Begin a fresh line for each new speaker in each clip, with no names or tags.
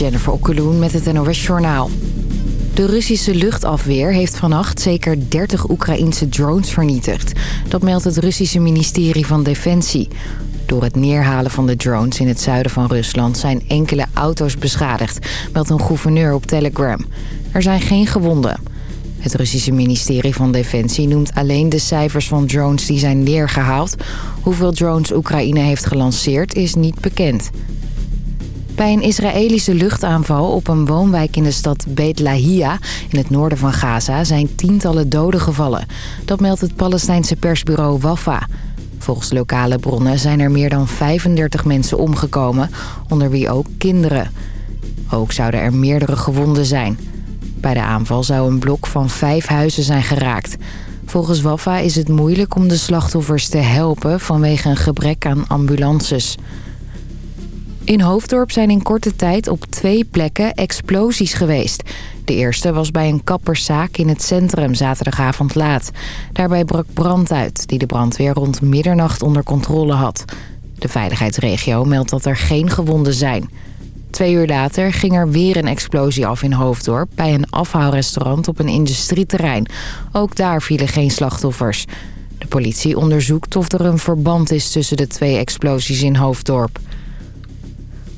Jennifer Okkeloen met het NOS Journaal. De Russische luchtafweer heeft vannacht zeker 30 Oekraïense drones vernietigd. Dat meldt het Russische ministerie van Defensie. Door het neerhalen van de drones in het zuiden van Rusland zijn enkele auto's beschadigd, meldt een gouverneur op Telegram. Er zijn geen gewonden. Het Russische ministerie van Defensie noemt alleen de cijfers van drones die zijn neergehaald. Hoeveel drones Oekraïne heeft gelanceerd is niet bekend. Bij een Israëlische luchtaanval op een woonwijk in de stad Beit Lahia in het noorden van Gaza zijn tientallen doden gevallen. Dat meldt het Palestijnse persbureau Wafa. Volgens lokale bronnen zijn er meer dan 35 mensen omgekomen, onder wie ook kinderen. Ook zouden er meerdere gewonden zijn. Bij de aanval zou een blok van vijf huizen zijn geraakt. Volgens Wafa is het moeilijk om de slachtoffers te helpen vanwege een gebrek aan ambulances. In Hoofddorp zijn in korte tijd op twee plekken explosies geweest. De eerste was bij een kapperszaak in het centrum zaterdagavond laat. Daarbij brak brand uit, die de brandweer rond middernacht onder controle had. De veiligheidsregio meldt dat er geen gewonden zijn. Twee uur later ging er weer een explosie af in Hoofddorp... bij een afhaalrestaurant op een industrieterrein. Ook daar vielen geen slachtoffers. De politie onderzoekt of er een verband is tussen de twee explosies in Hoofddorp.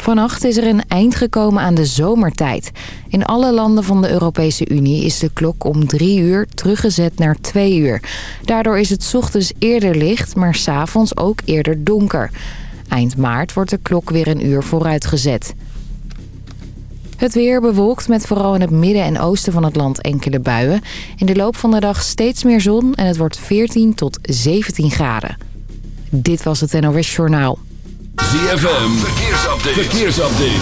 Vannacht is er een eind gekomen aan de zomertijd. In alle landen van de Europese Unie is de klok om drie uur teruggezet naar twee uur. Daardoor is het ochtends eerder licht, maar s'avonds ook eerder donker. Eind maart wordt de klok weer een uur vooruitgezet. Het weer bewolkt met vooral in het midden en oosten van het land enkele buien. In de loop van de dag steeds meer zon en het wordt 14 tot 17 graden. Dit was het NOS Journaal.
ZFM, verkeersupdate. verkeersupdate.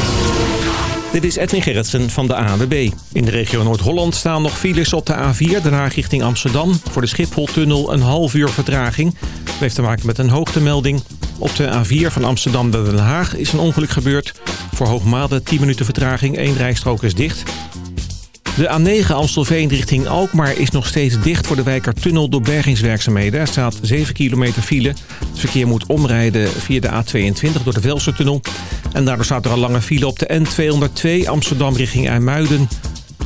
Dit is Edwin Gerritsen van de ANWB. In de regio Noord-Holland staan nog files op de A4, daarna richting Amsterdam. Voor de Schipholtunnel een half uur vertraging. Dat heeft te maken met een hoogtemelding. Op de A4 van Amsterdam naar Den Haag is een ongeluk gebeurd. Voor Hoogmade 10 minuten vertraging, één rijstrook is dicht. De A9 Amstelveen richting Alkmaar is nog steeds dicht voor de Wijkertunnel door bergingswerkzaamheden. Er staat 7 kilometer file. Het verkeer moet omrijden via de A22 door de Velsertunnel. En daardoor staat er al lange file op de N202 Amsterdam richting IJmuiden.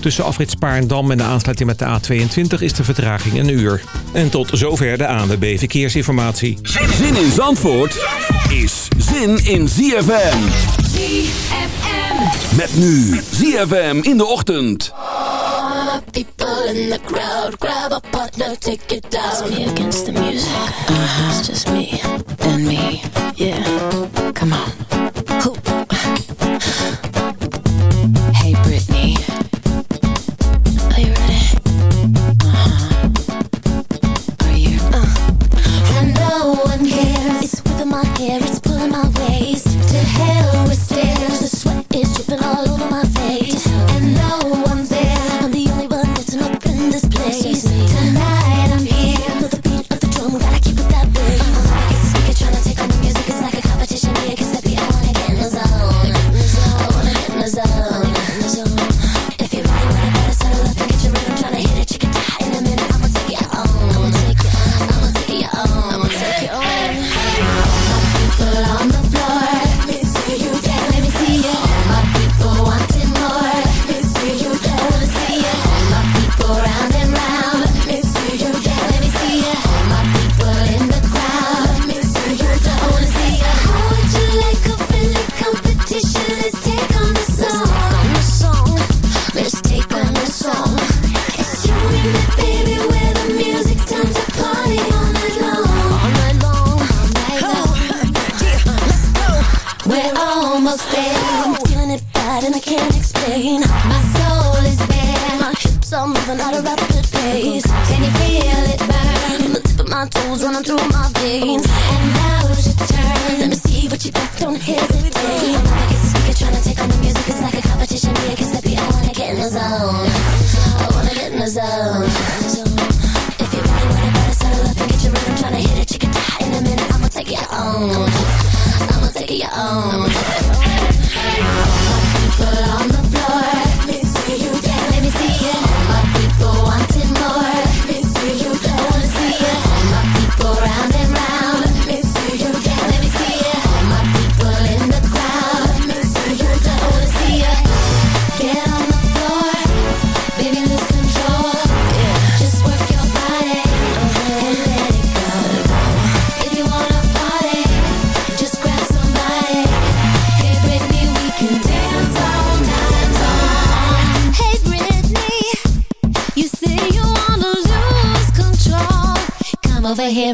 Tussen afrit Spaarndam en de aansluiting met de A22 is de vertraging een uur. En tot zover de ANWB Verkeersinformatie.
Zin in Zandvoort is zin in ZFM.
ZFM.
Met nu ZFM in de ochtend.
All the people in the crowd, grab a partner, take it down. It's me against the music. Uh-huh. It's just me and me. Yeah. Come on. Hey, Britney.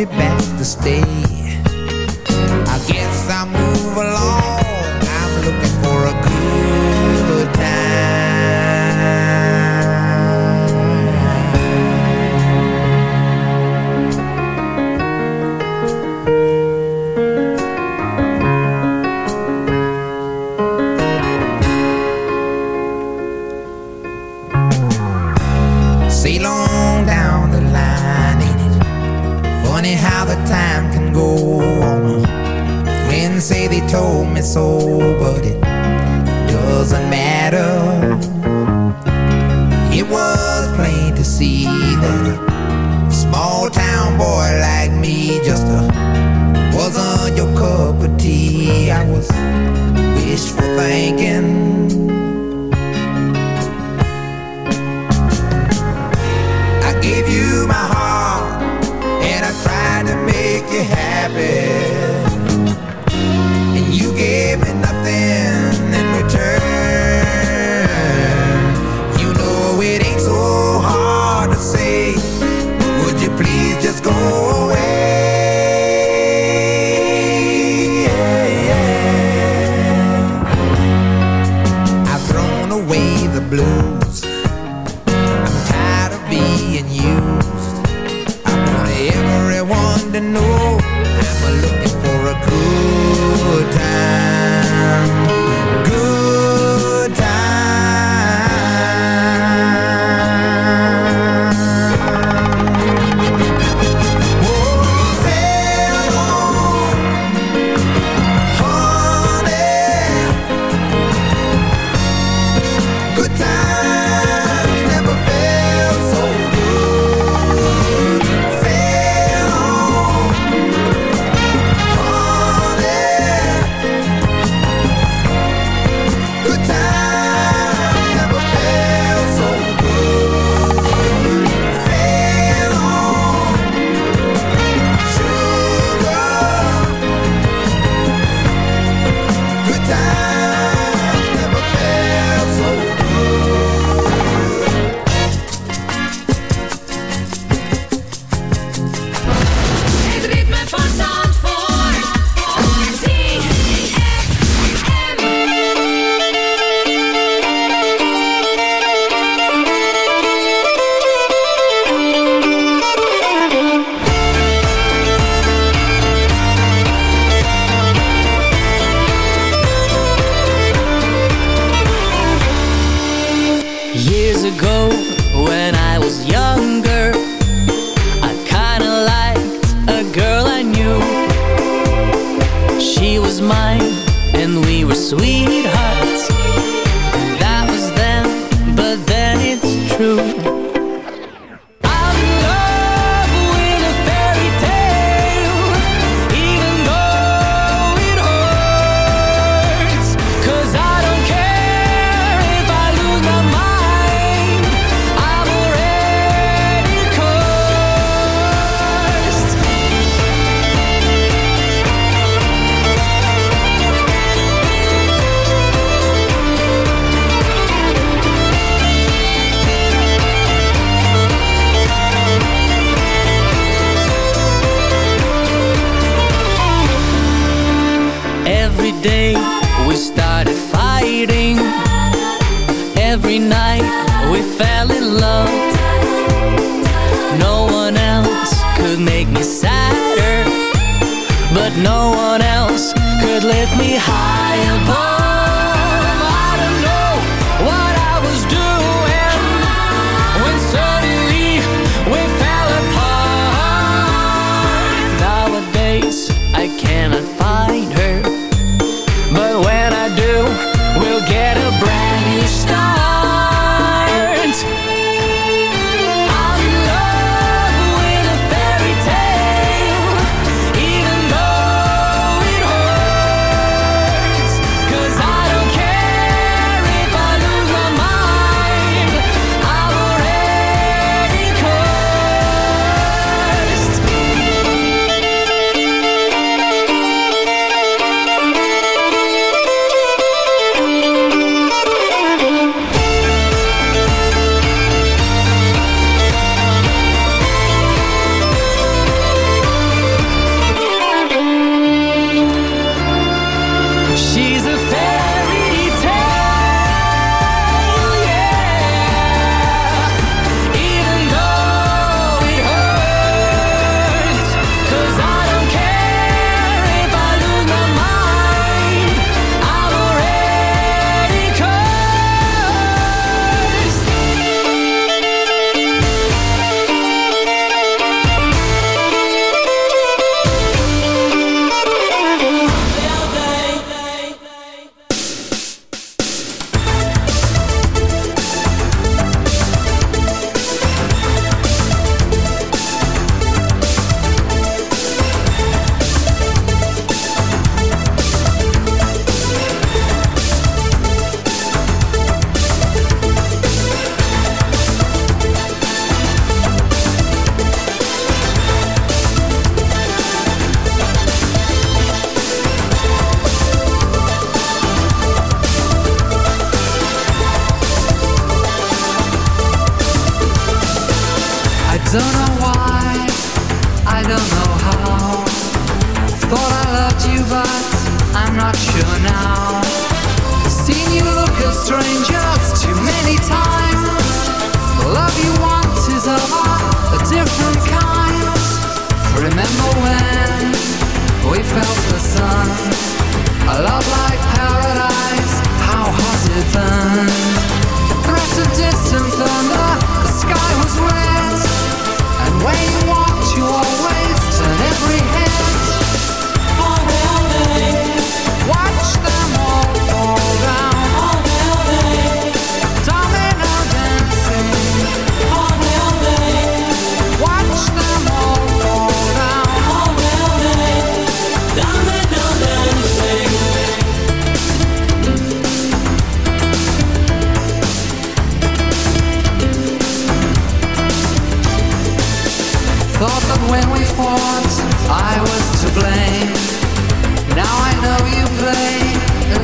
be back to stay. soul, but it doesn't matter. It was plain to see that a small town boy like me just uh, a, wasn't your cup of tea. I was wishful thinking. I gave you my heart and I tried to make you happy.
been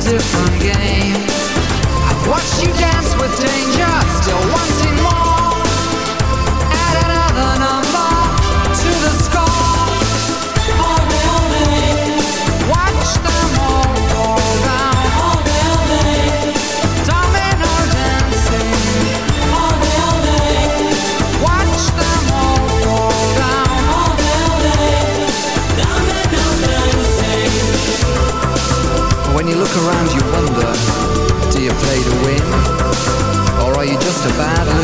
A
different game. I've watched you dance with danger, still once. The
battle.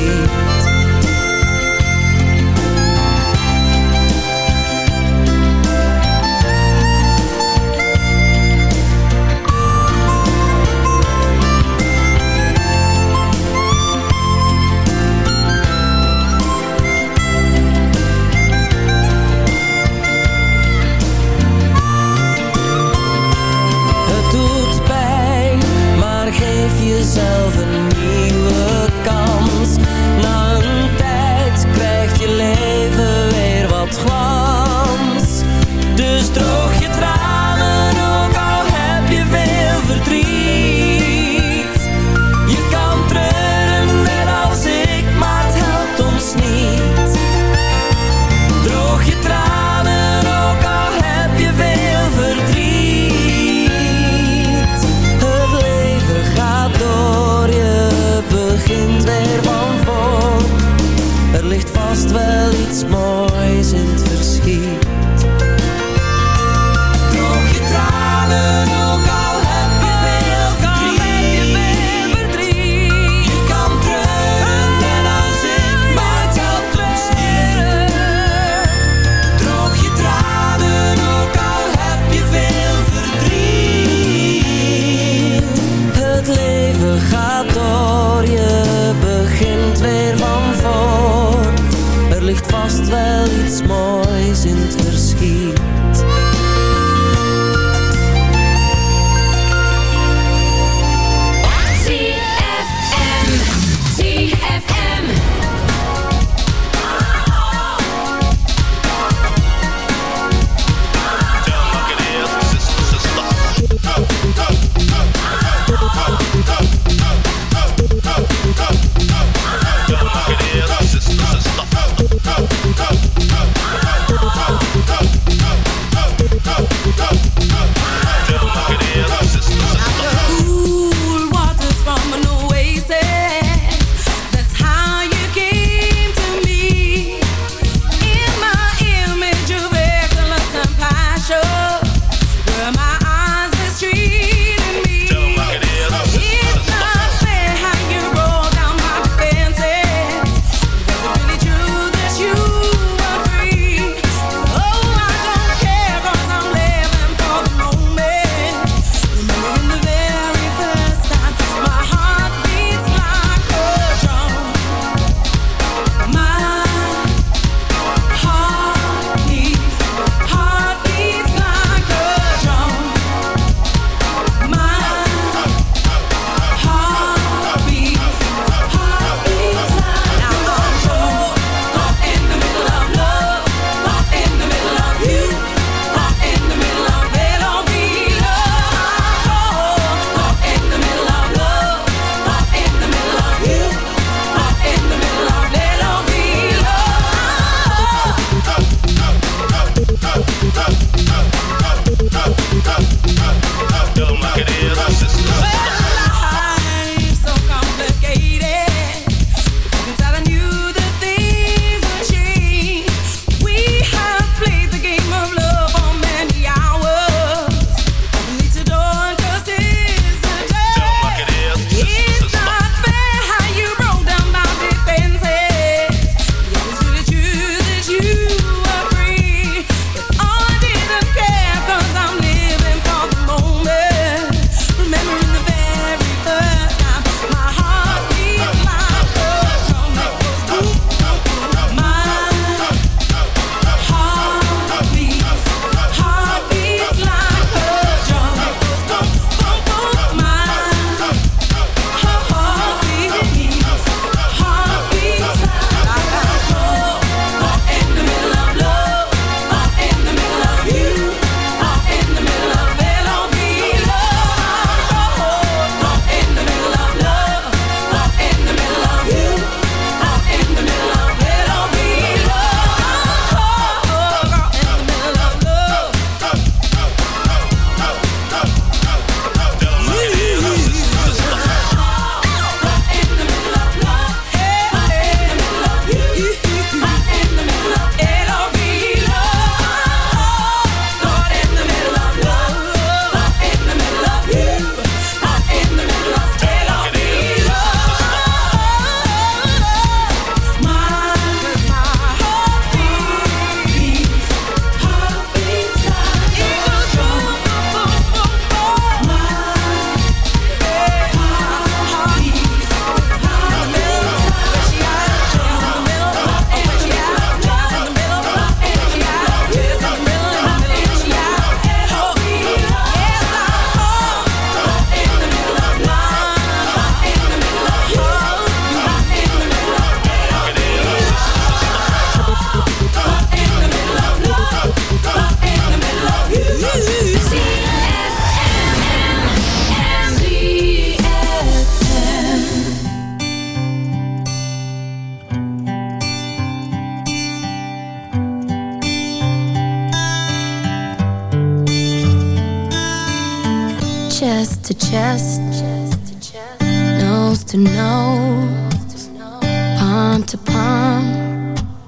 see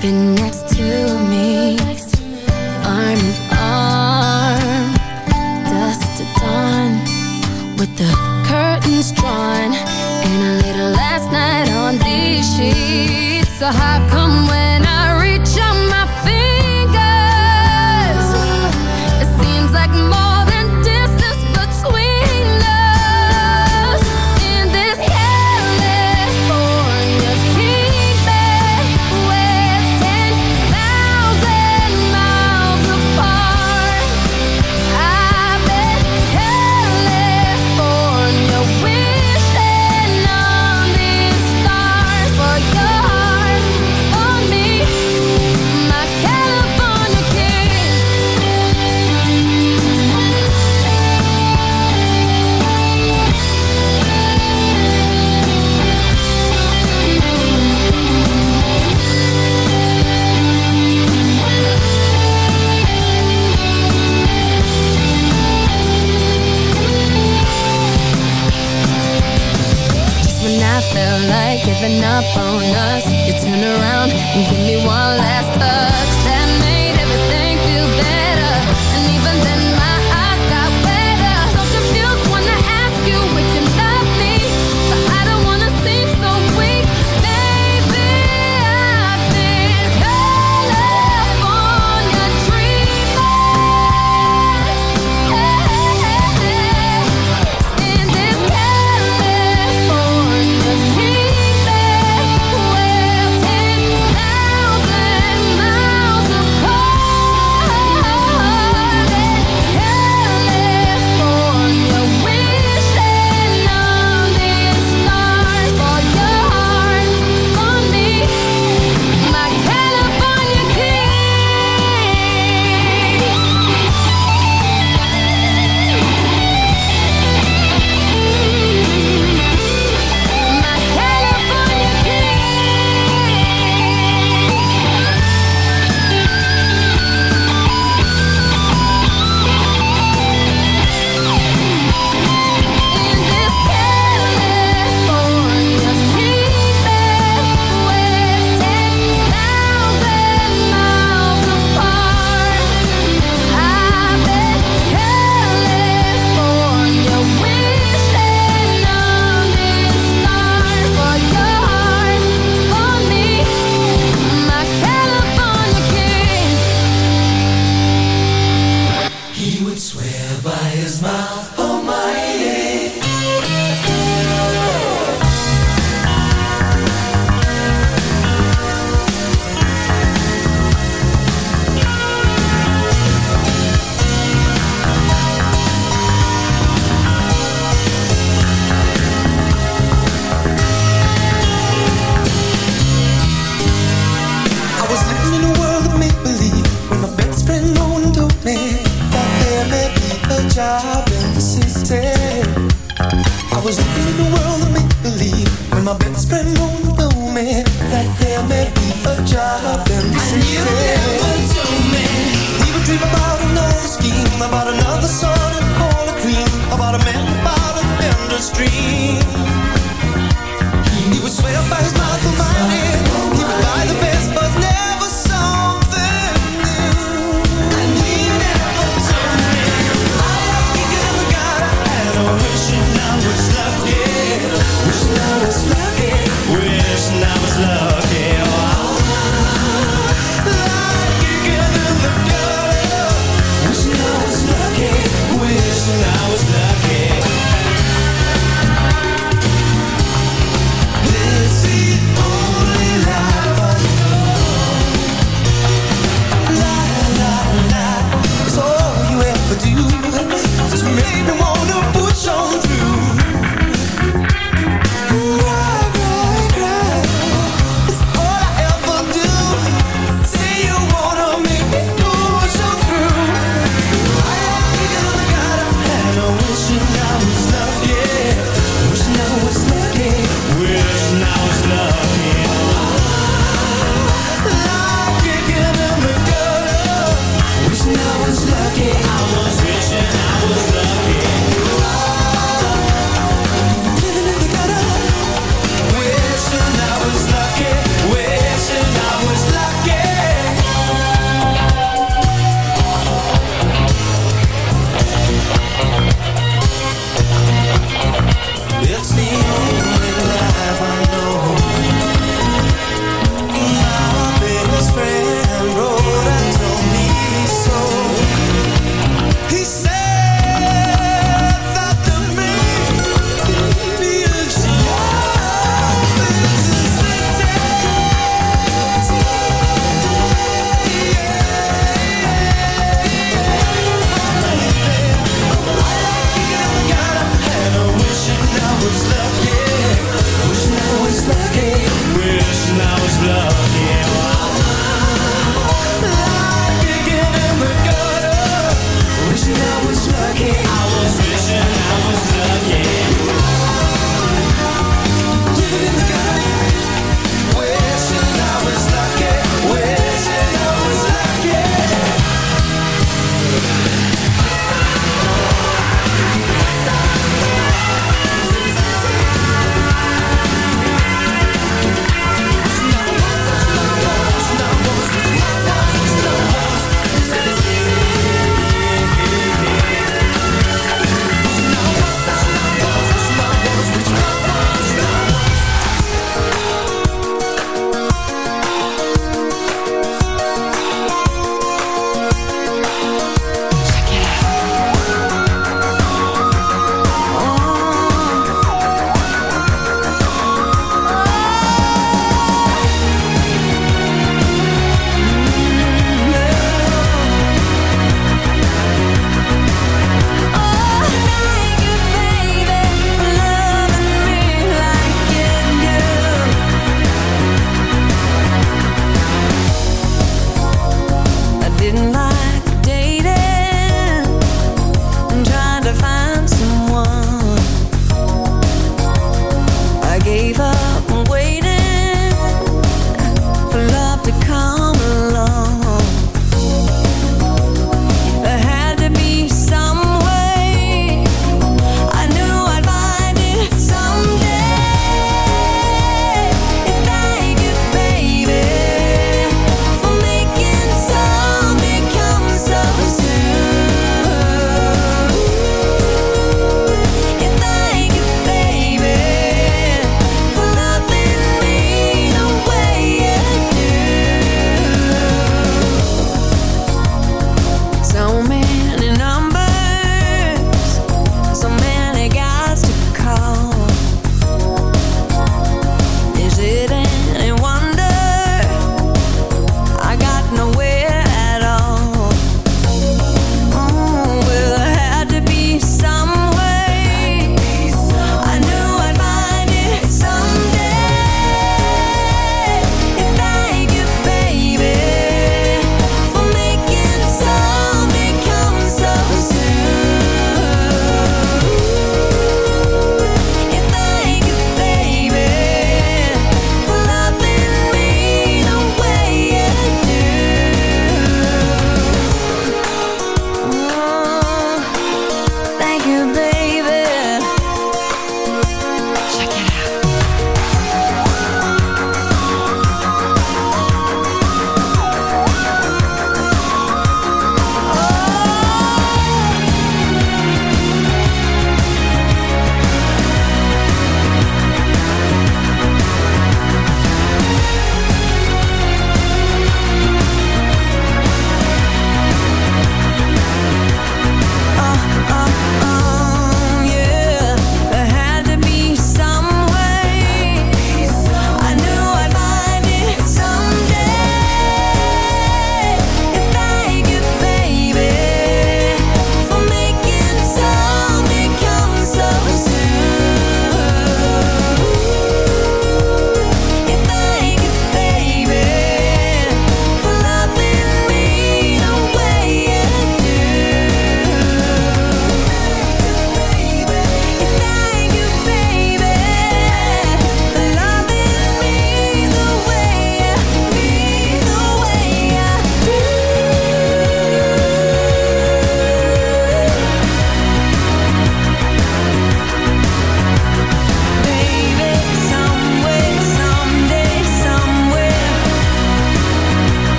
been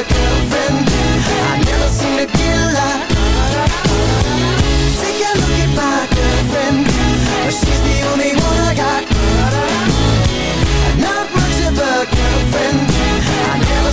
a girlfriend. I never seem to get lost. Take a look at my girlfriend. She's the only one I got. Not much of a girlfriend. I never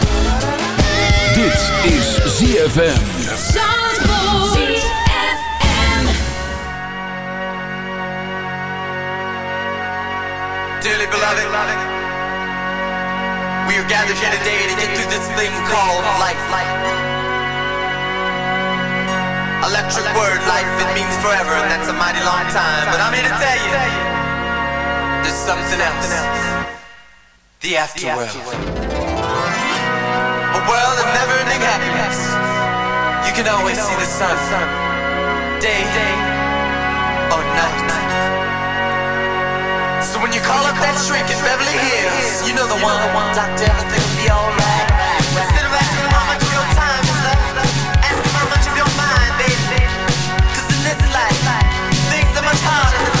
Dit is ZFM.
Dearly beloved, we are gathered here today to get through this thing called life. Electric word, life, it means forever, and that's a mighty long time. But I'm here to tell you, there's something else. The afterworld. World of never-ending happiness. You can always see the sun, day or night. So when you call up that shrink in Beverly Hills, you know the one, Doctor, everything will be alright. Instead of asking how much your time is left, ask how much of your mind, baby. 'Cause in this life, things are much harder